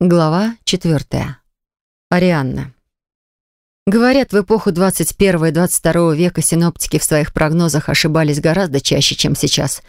Глава четвертая. Арианна. Говорят, в эпоху 21 и 22 века синоптики в своих прогнозах ошибались гораздо чаще, чем сейчас.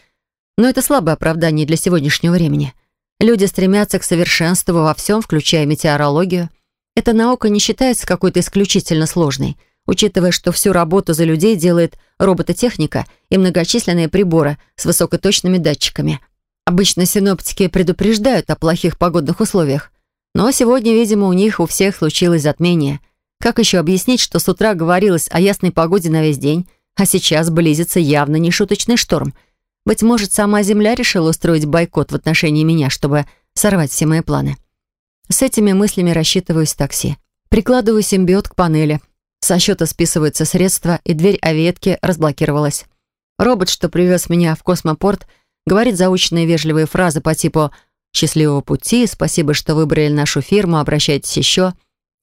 Но это слабое оправдание для сегодняшнего времени. Люди стремятся к совершенству во всем, включая метеорологию. Эта наука не считается какой-то исключительно сложной, учитывая, что всю работу за людей делает робототехника и многочисленные приборы с высокоточными датчиками. Обычно синоптики предупреждают о плохих погодных условиях, но сегодня, видимо, у них у всех случилось затмение. Как еще объяснить, что с утра говорилось о ясной погоде на весь день, а сейчас близится явно нешуточный шторм? Быть может, сама Земля решила устроить бойкот в отношении меня, чтобы сорвать все мои планы. С этими мыслями рассчитываюсь в такси. Прикладываю симбиот к панели. Со счета списываются средства, и дверь Аветки разблокировалась. Робот, что привез меня в космопорт, говорит заученные вежливые фразы по типу Счастливого пути, спасибо, что выбрали нашу фирму, обращайтесь еще.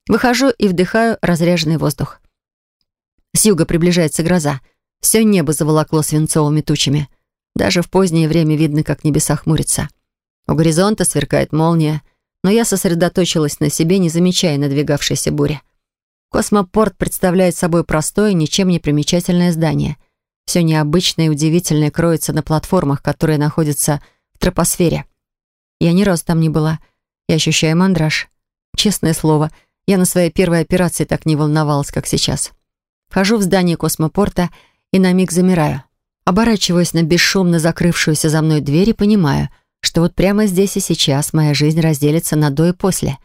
Выхожу и вдыхаю разряженный воздух. С юга приближается гроза. Все небо заволокло свинцовыми тучами. Даже в позднее время видно, как небеса хмурятся. У горизонта сверкает молния, но я сосредоточилась на себе, не замечая надвигавшейся бури. Космопорт представляет собой простое, ничем не примечательное здание. Все необычное и удивительное кроется на платформах, которые находятся в тропосфере — я ни разу там не была. Я ощущаю мандраж. Честное слово, я на своей первой операции так не волновалась, как сейчас. Вхожу в здание космопорта и на миг замираю. Оборачиваюсь на бесшумно закрывшуюся за мной дверь и понимаю, что вот прямо здесь и сейчас моя жизнь разделится на до и после.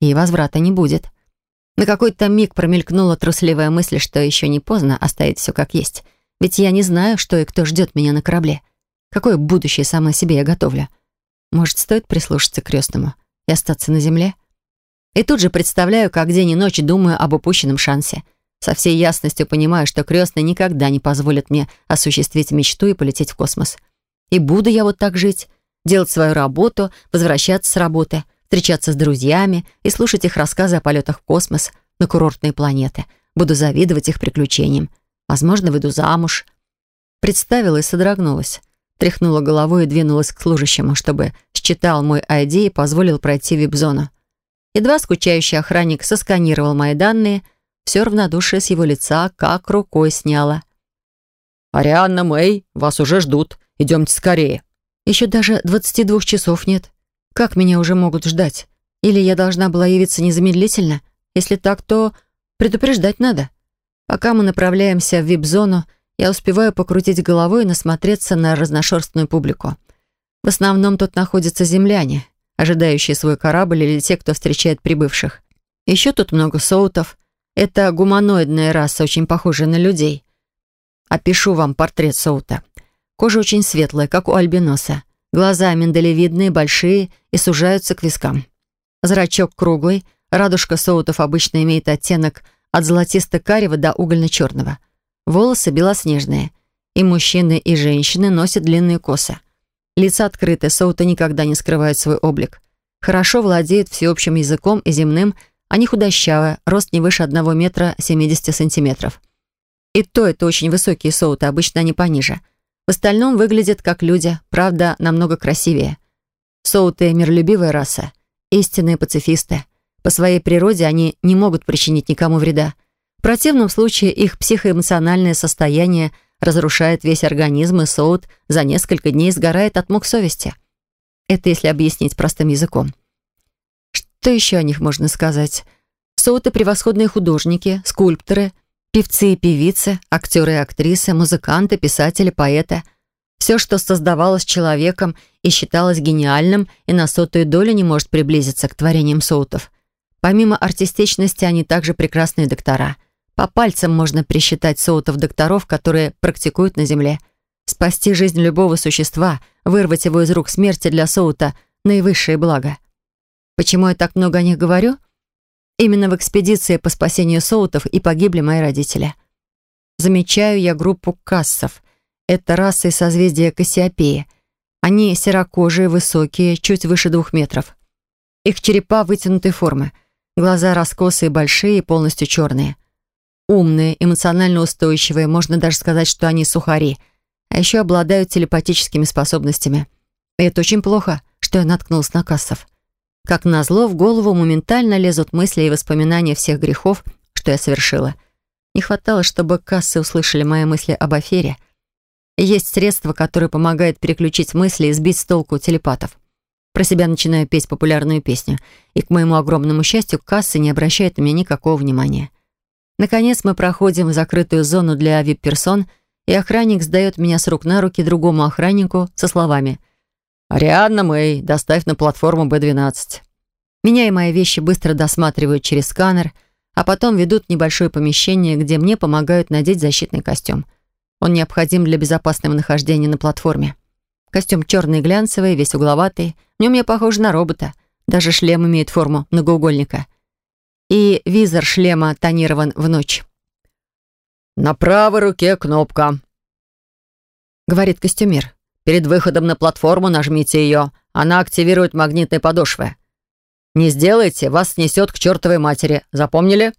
И возврата не будет. На какой-то миг промелькнула трусливая мысль, что еще не поздно оставить все как есть. Ведь я не знаю, что и кто ждет меня на корабле. Какое будущее самой себе я готовлю. Может, стоит прислушаться к крестному и остаться на земле? И тут же представляю, как день и ночь думаю об упущенном шансе. Со всей ясностью понимаю, что крестный никогда не позволит мне осуществить мечту и полететь в космос. И буду я вот так жить, делать свою работу, возвращаться с работы, встречаться с друзьями и слушать их рассказы о полетах в космос, на курортные планеты. Буду завидовать их приключениям. Возможно, выйду замуж. Представила и содрогнулась тряхнула головой и двинулась к служащему, чтобы считал мой ID и позволил пройти вип-зону. Едва скучающий охранник сосканировал мои данные, все равнодушие с его лица как рукой сняло. «Арианна Мэй, вас уже ждут. Идемте скорее». «Еще даже 22 часов нет. Как меня уже могут ждать? Или я должна была явиться незамедлительно? Если так, то предупреждать надо». Пока мы направляемся в вип-зону, я успеваю покрутить головой и насмотреться на разношерстную публику. В основном тут находятся земляне, ожидающие свой корабль или те, кто встречает прибывших. Еще тут много соутов. Это гуманоидная раса, очень похожая на людей. Опишу вам портрет соута. Кожа очень светлая, как у альбиноса. Глаза миндалевидные, большие и сужаются к вискам. Зрачок круглый, радужка соутов обычно имеет оттенок от золотисто-карего до угольно-черного. Волосы белоснежные. И мужчины, и женщины носят длинные косы. Лица открыты, Соута никогда не скрывает свой облик. Хорошо владеет всеобщим языком и земным, не худощавая, рост не выше 1 метра 70 сантиметров. И то это очень высокие соуты, обычно они пониже. В остальном выглядят как люди, правда, намного красивее. Соуты — миролюбивая раса, истинные пацифисты. По своей природе они не могут причинить никому вреда. Противном случае их психоэмоциональное состояние разрушает весь организм, и соут за несколько дней сгорает от мук совести. Это если объяснить простым языком. Что еще о них можно сказать? Соуты — превосходные художники, скульпторы, певцы и певицы, актеры и актрисы, музыканты, писатели, поэты. Все, что создавалось человеком и считалось гениальным, и на сотую долю не может приблизиться к творениям соутов. Помимо артистичности, они также прекрасные доктора — по пальцам можно присчитать соутов-докторов, которые практикуют на Земле. Спасти жизнь любого существа, вырвать его из рук смерти для соута — наивысшее благо. Почему я так много о них говорю? Именно в экспедиции по спасению соутов и погибли мои родители. Замечаю я группу кассов. Это раса из созвездия Кассиопеи. Они серокожие, высокие, чуть выше двух метров. Их черепа вытянутой формы. Глаза раскосые, большие и полностью черные. Умные, эмоционально устойчивые, можно даже сказать, что они сухари. А еще обладают телепатическими способностями. И это очень плохо, что я наткнулась на кассов. Как назло, в голову моментально лезут мысли и воспоминания всех грехов, что я совершила. Не хватало, чтобы кассы услышали мои мысли об афере. есть средство, которое помогает переключить мысли и сбить с толку телепатов. Про себя начинаю петь популярную песню, и, к моему огромному счастью, кассы не обращает на меня никакого внимания. Наконец мы проходим в закрытую зону для вип-персон, и охранник сдает меня с рук на руки другому охраннику со словами «Ариадна Мэй, доставь на платформу Б-12». Меня и мои вещи быстро досматривают через сканер, а потом ведут в небольшое помещение, где мне помогают надеть защитный костюм. Он необходим для безопасного нахождения на платформе. Костюм черный глянцевый, весь угловатый. В нем я похож на робота. Даже шлем имеет форму многоугольника. И визор шлема тонирован в ночь. «На правой руке кнопка», — говорит костюмер. «Перед выходом на платформу нажмите ее. Она активирует магнитные подошвы. Не сделайте, вас снесет к чертовой матери. Запомнили?»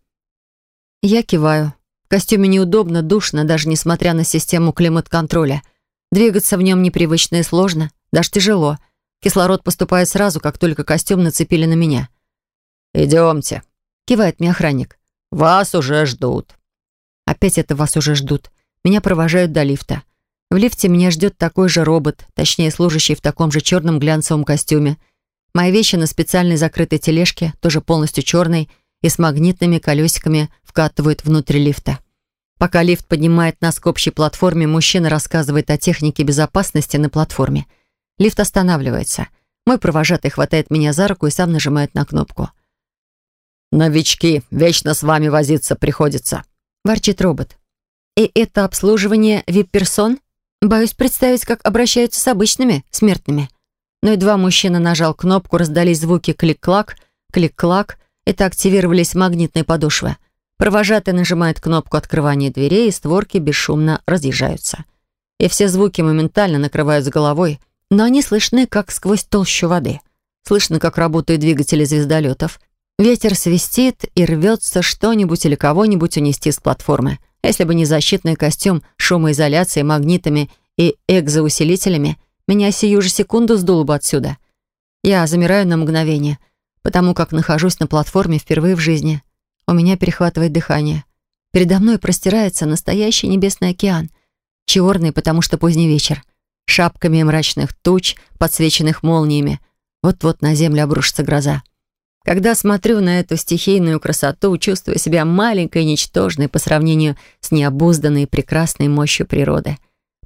Я киваю. В костюме неудобно, душно, даже несмотря на систему климат-контроля — Двигаться в нем непривычно и сложно, даже тяжело. Кислород поступает сразу, как только костюм нацепили на меня. «Идемте», — кивает мне охранник. «Вас уже ждут». Опять это вас уже ждут. Меня провожают до лифта. В лифте меня ждет такой же робот, точнее, служащий в таком же черном глянцевом костюме. Мои вещи на специальной закрытой тележке, тоже полностью черной, и с магнитными колесиками вкатывают внутрь лифта. Пока лифт поднимает нас к общей платформе, мужчина рассказывает о технике безопасности на платформе. Лифт останавливается. Мой провожатый хватает меня за руку и сам нажимает на кнопку. «Новички, вечно с вами возиться приходится», — ворчит робот. «И это обслуживание вип-персон? Боюсь представить, как обращаются с обычными смертными». Но едва мужчина нажал кнопку, раздались звуки клик-клак, клик-клак. Это активировались магнитные подошвы. Провожатый нажимает кнопку открывания дверей, и створки бесшумно разъезжаются. И все звуки моментально накрывают с головой, но они слышны, как сквозь толщу воды. Слышно, как работают двигатели звездолетов. Ветер свистит и рвется что-нибудь или кого-нибудь унести с платформы. Если бы не защитный костюм шумоизоляцией, магнитами и экзоусилителями, меня сию же секунду сдуло бы отсюда. Я замираю на мгновение, потому как нахожусь на платформе впервые в жизни. У меня перехватывает дыхание. Передо мной простирается настоящий небесный океан. Черный, потому что поздний вечер. Шапками мрачных туч, подсвеченных молниями. Вот-вот на землю обрушится гроза. Когда смотрю на эту стихийную красоту, чувствую себя маленькой и ничтожной по сравнению с необузданной и прекрасной мощью природы.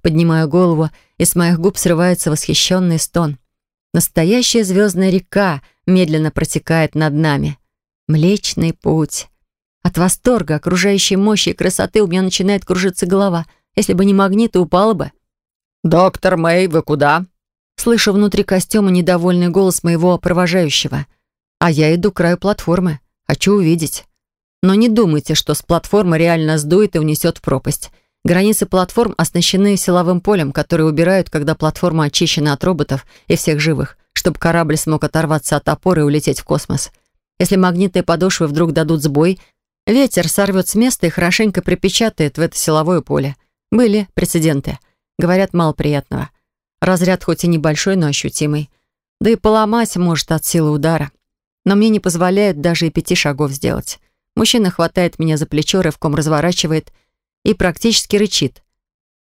Поднимаю голову, и с моих губ срывается восхищенный стон. Настоящая звездная река медленно протекает над нами. Млечный путь. От восторга, окружающей мощи и красоты у меня начинает кружиться голова. Если бы не магнит, упала бы. «Доктор Мэй, вы куда?» Слышу внутри костюма недовольный голос моего провожающего. А я иду к краю платформы. Хочу увидеть. Но не думайте, что с платформы реально сдует и унесет в пропасть. Границы платформ оснащены силовым полем, которое убирают, когда платформа очищена от роботов и всех живых, чтобы корабль смог оторваться от опоры и улететь в космос. Если магнитные подошвы вдруг дадут сбой, Ветер сорвет с места и хорошенько припечатает в это силовое поле. Были прецеденты. Говорят, мало приятного. Разряд хоть и небольшой, но ощутимый. Да и поломать может от силы удара. Но мне не позволяют даже и пяти шагов сделать. Мужчина хватает меня за плечо, рывком разворачивает и практически рычит.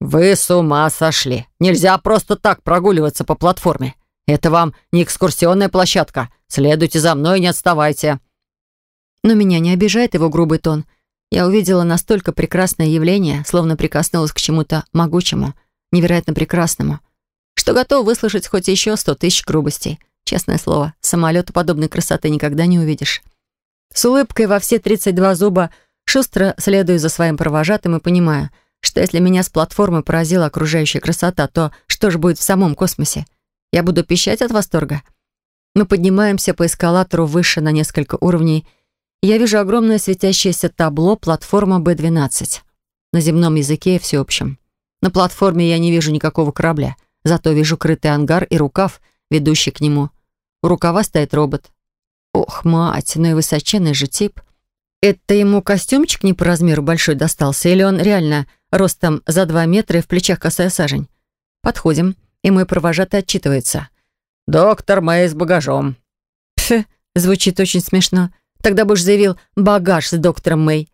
«Вы с ума сошли! Нельзя просто так прогуливаться по платформе. Это вам не экскурсионная площадка. Следуйте за мной и не отставайте». Но меня не обижает его грубый тон. Я увидела настолько прекрасное явление, словно прикоснулась к чему-то могучему, невероятно прекрасному, что готов выслушать хоть еще сто тысяч грубостей. Честное слово, самолета подобной красоты никогда не увидишь. С улыбкой во все 32 зуба шустро следую за своим провожатым и понимаю, что если меня с платформы поразила окружающая красота, то что же будет в самом космосе? Я буду пищать от восторга. Мы поднимаемся по эскалатору выше на несколько уровней — я вижу огромное светящееся табло платформа Б-12. На земном языке и всеобщем. На платформе я не вижу никакого корабля, зато вижу крытый ангар и рукав, ведущий к нему. У рукава стоит робот. Ох, мать, ну и высоченный же тип. Это ему костюмчик не по размеру большой достался, или он реально ростом за два метра и в плечах косая сажень? Подходим, и мой провожатый отчитывается. «Доктор Мэй с багажом». Пф, звучит очень смешно. Тогда бы уж заявил «багаж с доктором Мэй».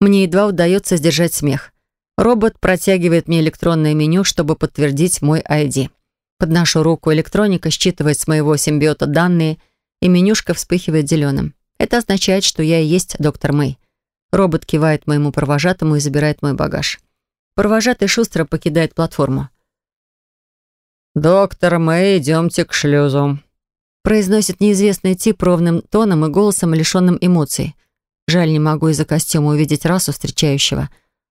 Мне едва удается сдержать смех. Робот протягивает мне электронное меню, чтобы подтвердить мой ID. Подношу руку, электроника считывает с моего симбиота данные, и менюшка вспыхивает зеленым. Это означает, что я и есть доктор Мэй. Робот кивает моему провожатому и забирает мой багаж. Провожатый шустро покидает платформу. «Доктор Мэй, идемте к шлюзу», произносит неизвестный тип ровным тоном и голосом, лишенным эмоций. Жаль, не могу из-за костюма увидеть расу встречающего.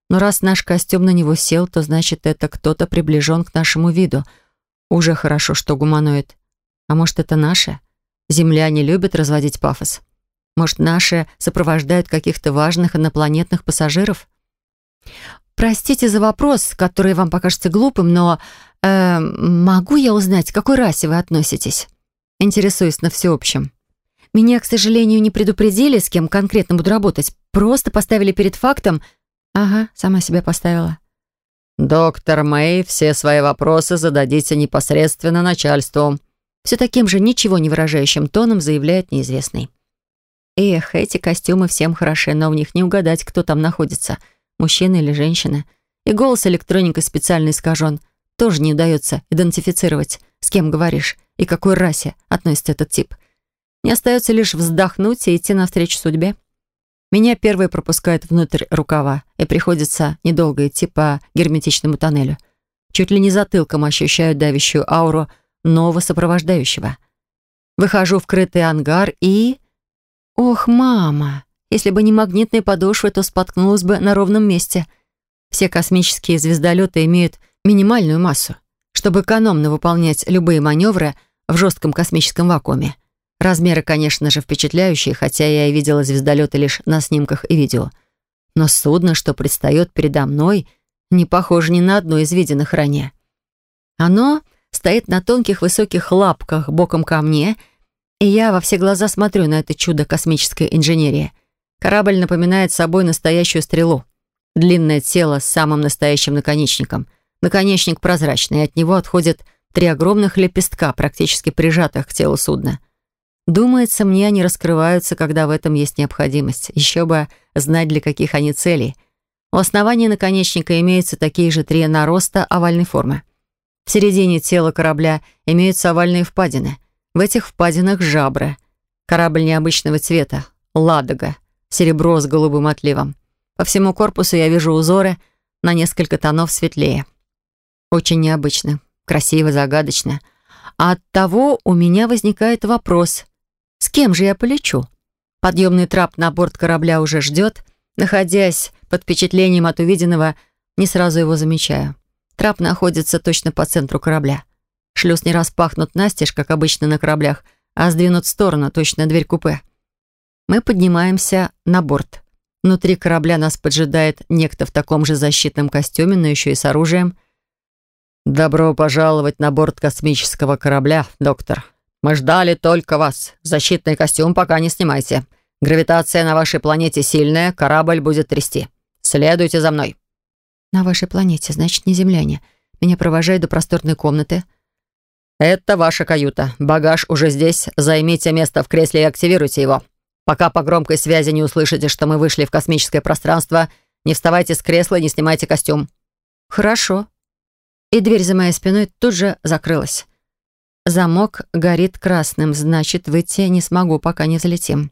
Но раз наш костюм на него сел, то значит, это кто-то приближен к нашему виду. Уже хорошо, что гуманоид. А может, это наши? Земляне любят разводить пафос. Может, наши сопровождают каких-то важных инопланетных пассажиров? Простите за вопрос, который вам покажется глупым, но э, могу я узнать, к какой расе вы относитесь? Интересуюсь на всеобщем. Меня, к сожалению, не предупредили, с кем конкретно буду работать. Просто поставили перед фактом. Ага, сама себя поставила. «Доктор Мэй, все свои вопросы зададите непосредственно начальству», все таким же ничего не выражающим тоном заявляет неизвестный. Эх, эти костюмы всем хороши, но в них не угадать, кто там находится, мужчина или женщина. И голос электроникой специально искажен. Тоже не удается идентифицировать, с кем говоришь и какой расе относится этот тип. Не остается лишь вздохнуть и идти навстречу судьбе. Меня первые пропускают внутрь рукава, и приходится недолго идти по герметичному тоннелю. Чуть ли не затылком ощущаю давящую ауру нового сопровождающего. Выхожу в крытый ангар и... Ох, мама! Если бы не магнитные подошвы, то споткнулась бы на ровном месте. Все космические звездолеты имеют минимальную массу, чтобы экономно выполнять любые маневры в жестком космическом вакууме. Размеры, конечно же, впечатляющие, хотя я и видела звездолеты лишь на снимках и видео. Но судно, что предстает передо мной, не похоже ни на одно из виденных ранее. Оно стоит на тонких высоких лапках боком ко мне, и я во все глаза смотрю на это чудо космической инженерии. Корабль напоминает собой настоящую стрелу. Длинное тело с самым настоящим наконечником. Наконечник прозрачный, и от него отходят три огромных лепестка, практически прижатых к телу судна. Думается, мне они раскрываются, когда в этом есть необходимость. Еще бы знать, для каких они целей. У основания наконечника имеются такие же три нароста овальной формы. В середине тела корабля имеются овальные впадины. В этих впадинах жабры. Корабль необычного цвета, ладога, серебро с голубым отливом. По всему корпусу я вижу узоры на несколько тонов светлее. Очень необычно, красиво, загадочно. А от того у меня возникает вопрос, с кем же я полечу? Подъемный трап на борт корабля уже ждет. Находясь под впечатлением от увиденного, не сразу его замечаю. Трап находится точно по центру корабля. Шлюз не распахнут настежь, как обычно на кораблях, а сдвинут в сторону, точно дверь купе. Мы поднимаемся на борт. Внутри корабля нас поджидает некто в таком же защитном костюме, но еще и с оружием. «Добро пожаловать на борт космического корабля, доктор. Мы ждали только вас. Защитный костюм пока не снимайте. Гравитация на вашей планете сильная, корабль будет трясти. Следуйте за мной». «На вашей планете, значит, не земляне. Меня провожают до просторной комнаты». «Это ваша каюта. Багаж уже здесь. Займите место в кресле и активируйте его. Пока по громкой связи не услышите, что мы вышли в космическое пространство, не вставайте с кресла и не снимайте костюм». «Хорошо», и дверь за моей спиной тут же закрылась. Замок горит красным, значит, выйти не смогу, пока не залетим.